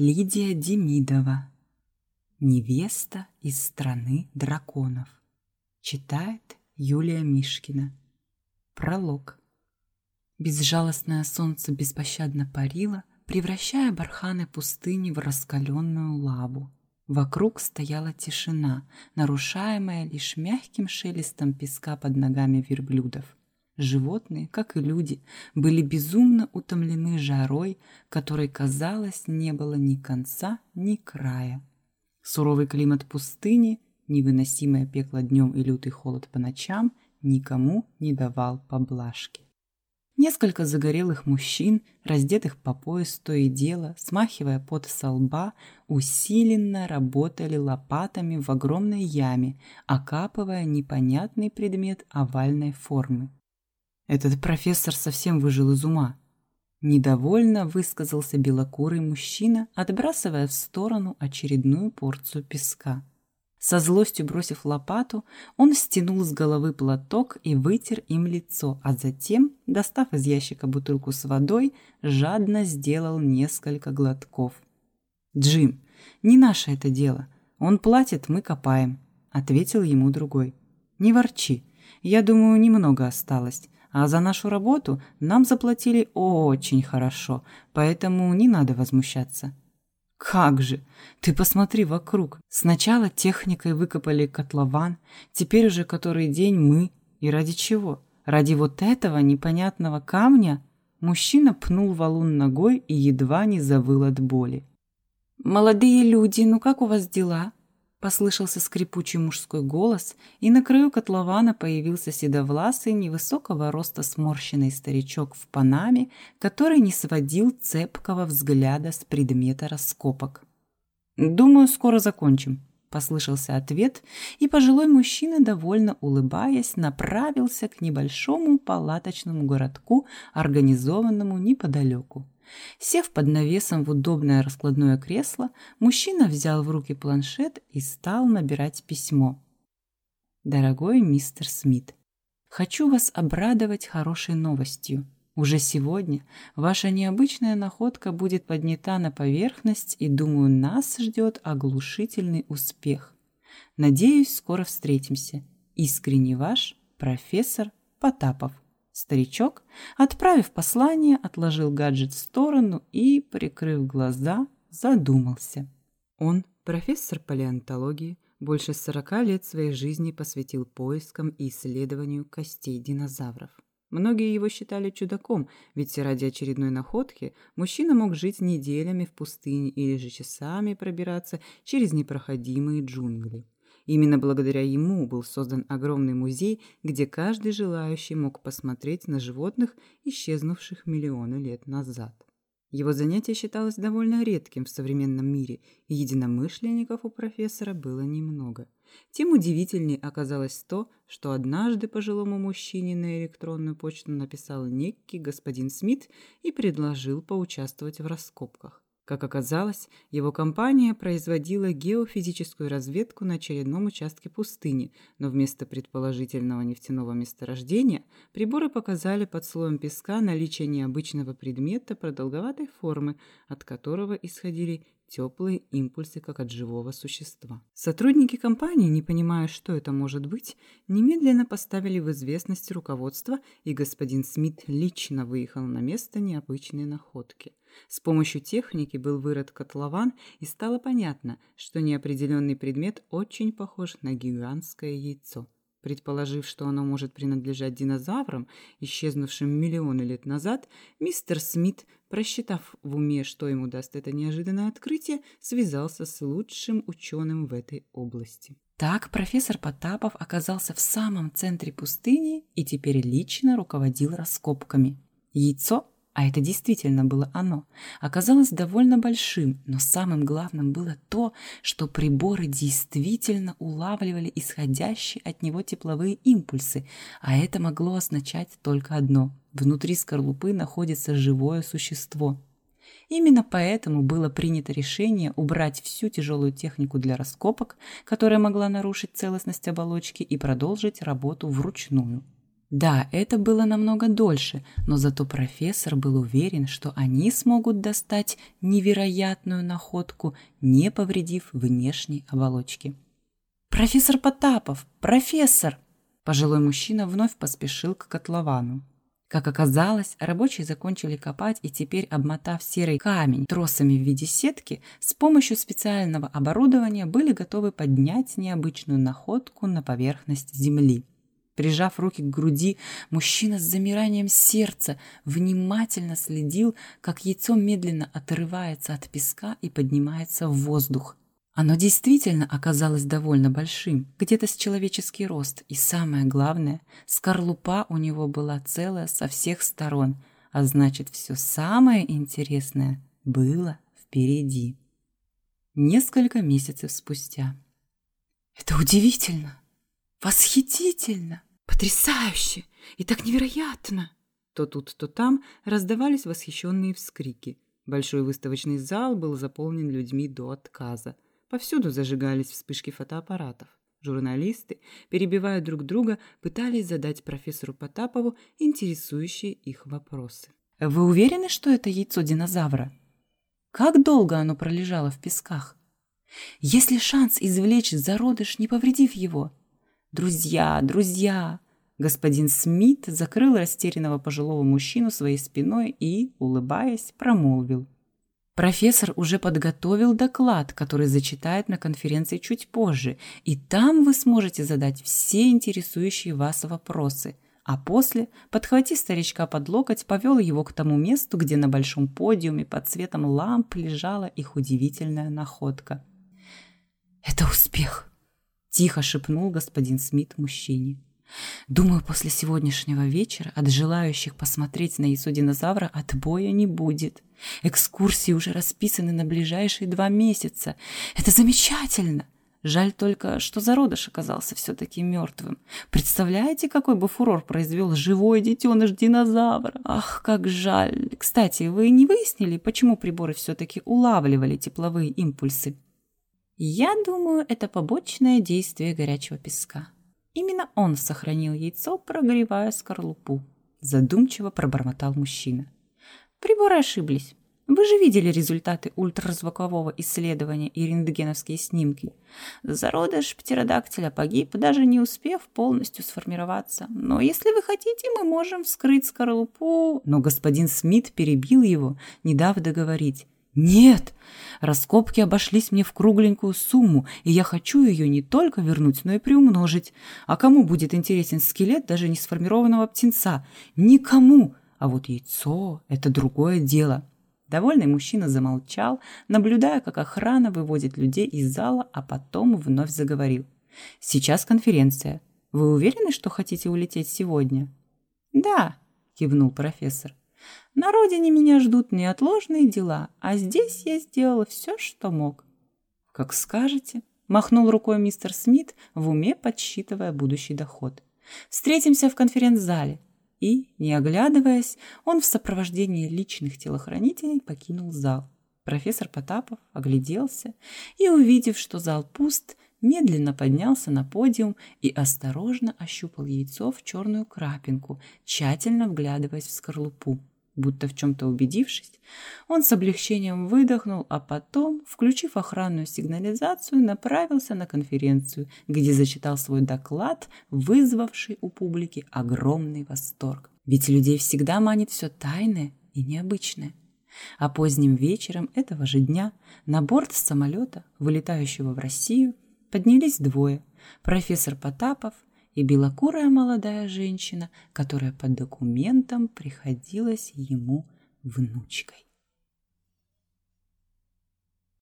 Лидия Демидова. Невеста из страны драконов. Читает Юлия Мишкина. Пролог. Безжалостное солнце беспощадно парило, превращая барханы пустыни в раскаленную лаву. Вокруг стояла тишина, нарушаемая лишь мягким шелестом песка под ногами верблюдов. Животные, как и люди, были безумно утомлены жарой, которой, казалось, не было ни конца, ни края. Суровый климат пустыни, невыносимое пекло днем и лютый холод по ночам никому не давал поблажки. Несколько загорелых мужчин, раздетых по пояс то и дело, смахивая пот со лба, усиленно работали лопатами в огромной яме, окапывая непонятный предмет овальной формы. Этот профессор совсем выжил из ума. Недовольно высказался белокурый мужчина, отбрасывая в сторону очередную порцию песка. Со злостью бросив лопату, он стянул с головы платок и вытер им лицо, а затем, достав из ящика бутылку с водой, жадно сделал несколько глотков. «Джим, не наше это дело. Он платит, мы копаем», — ответил ему другой. «Не ворчи. Я думаю, немного осталось а за нашу работу нам заплатили очень хорошо, поэтому не надо возмущаться. Как же! Ты посмотри вокруг. Сначала техникой выкопали котлован, теперь уже который день мы. И ради чего? Ради вот этого непонятного камня? Мужчина пнул валун ногой и едва не завыл от боли. «Молодые люди, ну как у вас дела?» Послышался скрипучий мужской голос, и на краю котлована появился седовласый, невысокого роста сморщенный старичок в панаме, который не сводил цепкого взгляда с предмета раскопок. «Думаю, скоро закончим», — послышался ответ, и пожилой мужчина, довольно улыбаясь, направился к небольшому палаточному городку, организованному неподалеку. Сев под навесом в удобное раскладное кресло, мужчина взял в руки планшет и стал набирать письмо. «Дорогой мистер Смит, хочу вас обрадовать хорошей новостью. Уже сегодня ваша необычная находка будет поднята на поверхность, и, думаю, нас ждет оглушительный успех. Надеюсь, скоро встретимся. Искренне ваш профессор Потапов». Старичок, отправив послание, отложил гаджет в сторону и, прикрыв глаза, задумался. Он, профессор палеонтологии, больше сорока лет своей жизни посвятил поискам и исследованию костей динозавров. Многие его считали чудаком, ведь ради очередной находки мужчина мог жить неделями в пустыне или же часами пробираться через непроходимые джунгли. Именно благодаря ему был создан огромный музей, где каждый желающий мог посмотреть на животных, исчезнувших миллионы лет назад. Его занятие считалось довольно редким в современном мире, и единомышленников у профессора было немного. Тем удивительнее оказалось то, что однажды пожилому мужчине на электронную почту написал некий господин Смит и предложил поучаствовать в раскопках. Как оказалось, его компания производила геофизическую разведку на очередном участке пустыни, но вместо предположительного нефтяного месторождения приборы показали под слоем песка наличие необычного предмета продолговатой формы, от которого исходили теплые импульсы, как от живого существа. Сотрудники компании, не понимая, что это может быть, немедленно поставили в известность руководство, и господин Смит лично выехал на место необычной находки. С помощью техники был вырод котлован, и стало понятно, что неопределенный предмет очень похож на гигантское яйцо. Предположив, что оно может принадлежать динозаврам, исчезнувшим миллионы лет назад, мистер Смит, просчитав в уме, что ему даст это неожиданное открытие, связался с лучшим ученым в этой области. Так профессор Потапов оказался в самом центре пустыни и теперь лично руководил раскопками. Яйцо а это действительно было оно, оказалось довольно большим, но самым главным было то, что приборы действительно улавливали исходящие от него тепловые импульсы, а это могло означать только одно – внутри скорлупы находится живое существо. Именно поэтому было принято решение убрать всю тяжелую технику для раскопок, которая могла нарушить целостность оболочки, и продолжить работу вручную. Да, это было намного дольше, но зато профессор был уверен, что они смогут достать невероятную находку, не повредив внешней оболочки. «Профессор Потапов! Профессор!» Пожилой мужчина вновь поспешил к котловану. Как оказалось, рабочие закончили копать и теперь, обмотав серый камень тросами в виде сетки, с помощью специального оборудования были готовы поднять необычную находку на поверхность земли. Прижав руки к груди, мужчина с замиранием сердца внимательно следил, как яйцо медленно отрывается от песка и поднимается в воздух. Оно действительно оказалось довольно большим, где-то с человеческий рост, и самое главное, скорлупа у него была целая со всех сторон, а значит, все самое интересное было впереди. Несколько месяцев спустя. «Это удивительно! Восхитительно!» Потрясающе! И так невероятно!» То тут, то там раздавались восхищенные вскрики. Большой выставочный зал был заполнен людьми до отказа. Повсюду зажигались вспышки фотоаппаратов. Журналисты, перебивая друг друга, пытались задать профессору Потапову интересующие их вопросы. «Вы уверены, что это яйцо динозавра? Как долго оно пролежало в песках? Есть ли шанс извлечь зародыш, не повредив его?» «Друзья, друзья!» Господин Смит закрыл растерянного пожилого мужчину своей спиной и, улыбаясь, промолвил. Профессор уже подготовил доклад, который зачитает на конференции чуть позже, и там вы сможете задать все интересующие вас вопросы. А после, подхватив старичка под локоть, повел его к тому месту, где на большом подиуме под светом ламп лежала их удивительная находка. «Это успех!» Тихо шепнул господин Смит мужчине. Думаю, после сегодняшнего вечера от желающих посмотреть на яйцо динозавра отбоя не будет. Экскурсии уже расписаны на ближайшие два месяца. Это замечательно. Жаль только, что зародыш оказался все-таки мертвым. Представляете, какой бы фурор произвел живой детеныш динозавра? Ах, как жаль. Кстати, вы не выяснили, почему приборы все-таки улавливали тепловые импульсы? Я думаю, это побочное действие горячего песка. Именно он сохранил яйцо, прогревая скорлупу. Задумчиво пробормотал мужчина. Приборы ошиблись. Вы же видели результаты ультразвукового исследования и рентгеновские снимки. Зародыш птеродактиля погиб, даже не успев полностью сформироваться. Но если вы хотите, мы можем вскрыть скорлупу. Но господин Смит перебил его, не дав договорить. Нет, раскопки обошлись мне в кругленькую сумму, и я хочу ее не только вернуть, но и приумножить. А кому будет интересен скелет даже не сформированного птенца? Никому. А вот яйцо – это другое дело. Довольный мужчина замолчал, наблюдая, как охрана выводит людей из зала, а потом вновь заговорил. «Сейчас конференция. Вы уверены, что хотите улететь сегодня?» «Да», – кивнул профессор. На родине меня ждут неотложные дела, а здесь я сделала все, что мог. Как скажете, махнул рукой мистер Смит, в уме подсчитывая будущий доход. Встретимся в конференц-зале. И, не оглядываясь, он в сопровождении личных телохранителей покинул зал. Профессор Потапов огляделся и, увидев, что зал пуст, медленно поднялся на подиум и осторожно ощупал яйцо в черную крапинку, тщательно вглядываясь в скорлупу. Будто в чем-то убедившись, он с облегчением выдохнул, а потом, включив охранную сигнализацию, направился на конференцию, где зачитал свой доклад, вызвавший у публики огромный восторг. Ведь людей всегда манит все тайное и необычное. А поздним вечером этого же дня на борт самолета, вылетающего в Россию, поднялись двое – профессор Потапов и белокурая молодая женщина, которая по документам приходилась ему внучкой.